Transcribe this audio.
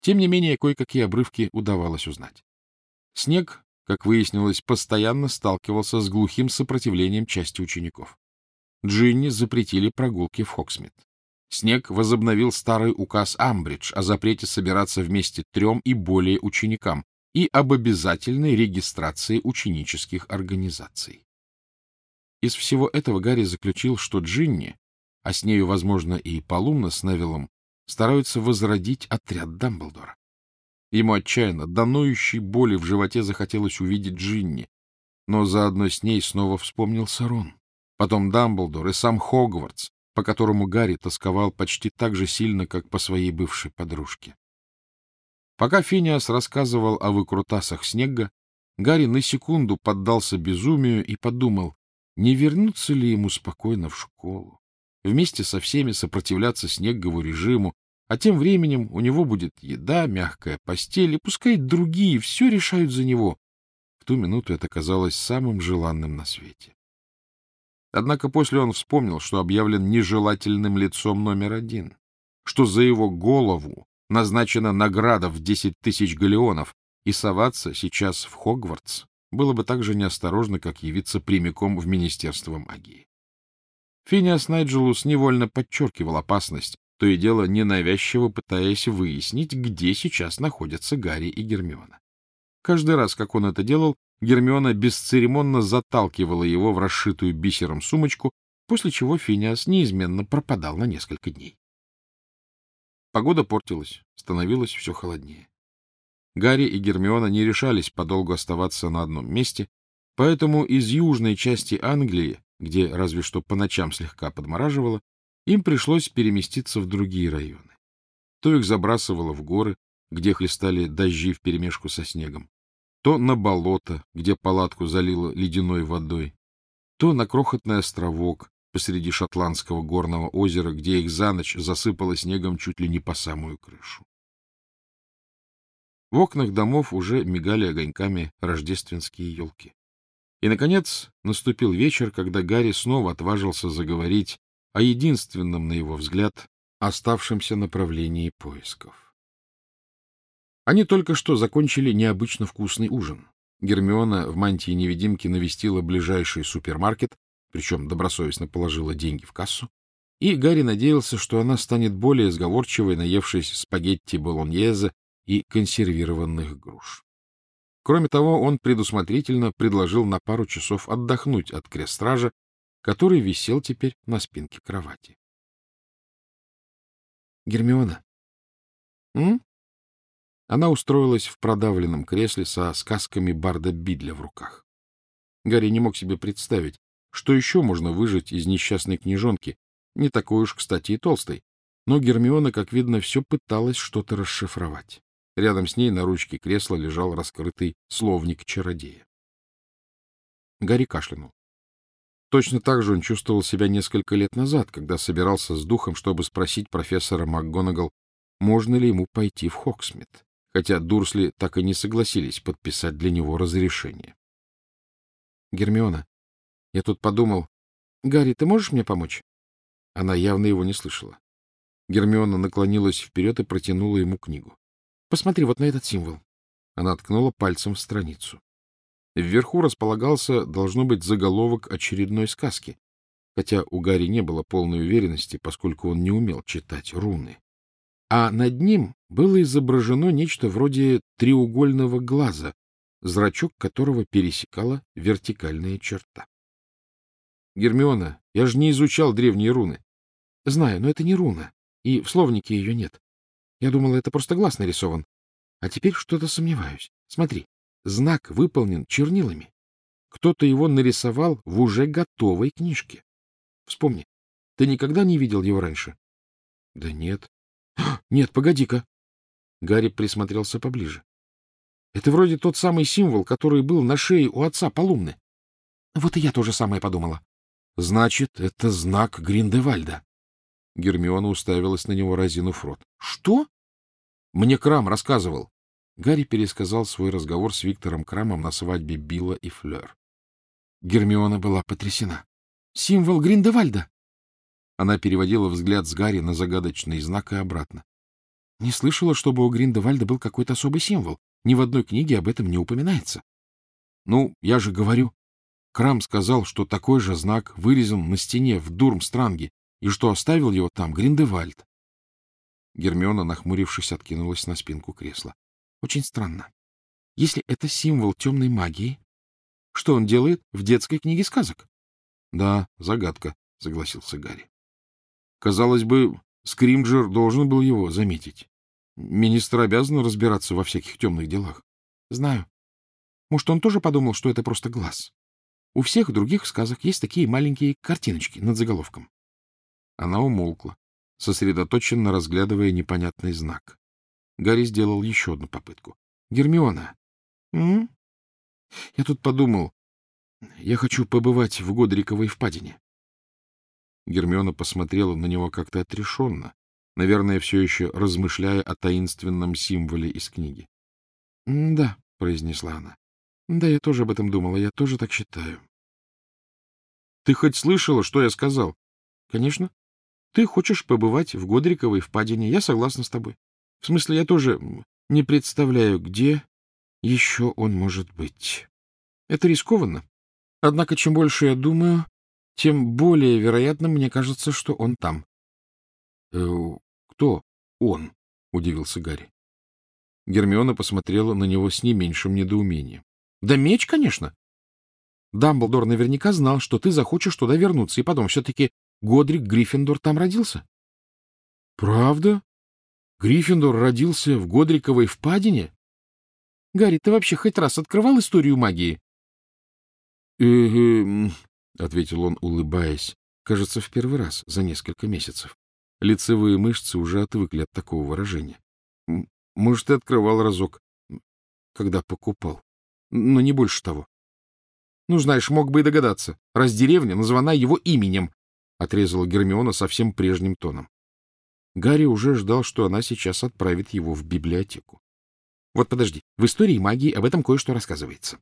Тем не менее, кое-какие обрывки удавалось узнать. Снег, как выяснилось, постоянно сталкивался с глухим сопротивлением части учеников. Джинни запретили прогулки в Хоксмит. Снег возобновил старый указ Амбридж о запрете собираться вместе трем и более ученикам и об обязательной регистрации ученических организаций. Из всего этого Гарри заключил, что Джинни, а с нею, возможно, и Полумна с Невиллом, стараются возродить отряд Дамблдора. Ему отчаянно, до ноющей боли в животе захотелось увидеть Джинни, но заодно с ней снова вспомнился Рон, потом Дамблдор и сам Хогвартс, по которому Гарри тосковал почти так же сильно, как по своей бывшей подружке. Пока Финиас рассказывал о выкрутасах снега, Гарри на секунду поддался безумию и подумал, не вернуться ли ему спокойно в школу, вместе со всеми сопротивляться снегову режиму, а тем временем у него будет еда, мягкая постель, и пускай другие все решают за него. В ту минуту это казалось самым желанным на свете. Однако после он вспомнил, что объявлен нежелательным лицом номер один, что за его голову назначена награда в десять тысяч галеонов, и соваться сейчас в Хогвартс было бы так же неосторожно, как явиться прямиком в Министерство магии. Финиас Найджелус невольно подчеркивал опасность, то и дело ненавязчиво пытаясь выяснить, где сейчас находятся Гарри и Гермиона. Каждый раз, как он это делал, Гермиона бесцеремонно заталкивала его в расшитую бисером сумочку, после чего Финиас неизменно пропадал на несколько дней. Погода портилась, становилось все холоднее. Гарри и Гермиона не решались подолгу оставаться на одном месте, поэтому из южной части Англии, где разве что по ночам слегка подмораживало, им пришлось переместиться в другие районы. То их забрасывало в горы, где хлестали дожди вперемешку со снегом, то на болото, где палатку залило ледяной водой, то на крохотный островок посреди шотландского горного озера, где их за ночь засыпало снегом чуть ли не по самую крышу. В окнах домов уже мигали огоньками рождественские елки. И, наконец, наступил вечер, когда Гарри снова отважился заговорить о единственном, на его взгляд, оставшемся направлении поисков. Они только что закончили необычно вкусный ужин. Гермиона в мантии невидимки навестила ближайший супермаркет, причем добросовестно положила деньги в кассу, и Гарри надеялся, что она станет более сговорчивой, наевшись спагетти болоньезе и консервированных груш. Кроме того, он предусмотрительно предложил на пару часов отдохнуть от крестража который висел теперь на спинке кровати. Гермиона. М? Она устроилась в продавленном кресле со сказками Барда Бидля в руках. Гарри не мог себе представить, что еще можно выжить из несчастной книжонки, не такой уж, кстати, и толстой. Но Гермиона, как видно, все пыталась что-то расшифровать. Рядом с ней на ручке кресла лежал раскрытый словник чародея. Гарри кашлянул. Точно так же он чувствовал себя несколько лет назад, когда собирался с духом, чтобы спросить профессора МакГонагал, можно ли ему пойти в Хоксмит, хотя Дурсли так и не согласились подписать для него разрешение. — Гермиона, я тут подумал... Гарри, ты можешь мне помочь? Она явно его не слышала. Гермиона наклонилась вперед и протянула ему книгу. — Посмотри вот на этот символ. Она ткнула пальцем в страницу. Вверху располагался, должно быть, заголовок очередной сказки, хотя у Гарри не было полной уверенности, поскольку он не умел читать руны. А над ним было изображено нечто вроде треугольного глаза, зрачок которого пересекала вертикальная черта. — Гермиона, я же не изучал древние руны. — Знаю, но это не руна, и в словнике ее нет. Я думала, это просто глаз нарисован. А теперь что-то сомневаюсь. Смотри. Знак выполнен чернилами. Кто-то его нарисовал в уже готовой книжке. Вспомни, ты никогда не видел его раньше? — Да нет. — Нет, погоди-ка. Гарри присмотрелся поближе. Это вроде тот самый символ, который был на шее у отца Полумны. Вот и я тоже самое подумала. Значит, это знак Гриндевальда. Гермиона уставилась на него, разинув рот. — Что? Мне Крам рассказывал. Гарри пересказал свой разговор с Виктором Крамом на свадьбе Билла и Флёр. Гермиона была потрясена. «Символ Гриндевальда!» Она переводила взгляд с Гарри на загадочный знак и обратно. — Не слышала, чтобы у Гриндевальда был какой-то особый символ. Ни в одной книге об этом не упоминается. — Ну, я же говорю. Крам сказал, что такой же знак вырезан на стене в Дурмстранге, и что оставил его там Гриндевальд. Гермиона, нахмурившись, откинулась на спинку кресла. — Очень странно. Если это символ темной магии, что он делает в детской книге сказок? — Да, загадка, — согласился Гарри. Казалось бы, Скримджер должен был его заметить. Министр обязан разбираться во всяких темных делах. — Знаю. Может, он тоже подумал, что это просто глаз? У всех других сказок есть такие маленькие картиночки над заголовком. Она умолкла, сосредоточенно разглядывая непонятный знак. Гарри сделал еще одну попытку. — Гермиона. — М? Я тут подумал. Я хочу побывать в Годриковой впадине. Гермиона посмотрела на него как-то отрешенно, наверное, все еще размышляя о таинственном символе из книги. — Да, — произнесла она. — Да, я тоже об этом думала, я тоже так считаю. — Ты хоть слышала, что я сказал? — Конечно. Ты хочешь побывать в Годриковой впадине, я согласна с тобой. В смысле, я тоже не представляю, где еще он может быть. Это рискованно. Однако, чем больше я думаю, тем более вероятно мне кажется, что он там. «Э, — Кто он? — удивился Гарри. Гермиона посмотрела на него с не меньшим недоумением. — Да меч, конечно. Дамблдор наверняка знал, что ты захочешь туда вернуться, и потом все-таки Годрик Гриффиндор там родился. — Правда? Гриффиндор родился в Годриковой впадине? — Гарри, ты вообще хоть раз открывал историю магии? — Э-э, — ответил он, улыбаясь, кажется, в первый раз за несколько месяцев. Лицевые мышцы уже отвыкли от такого выражения. — Может, ты открывал разок, когда покупал, но не больше того. — Ну, знаешь, мог бы и догадаться, раз деревня названа его именем, отрезала Гермиона совсем прежним тоном. Гарри уже ждал, что она сейчас отправит его в библиотеку. Вот подожди, в истории магии об этом кое-что рассказывается.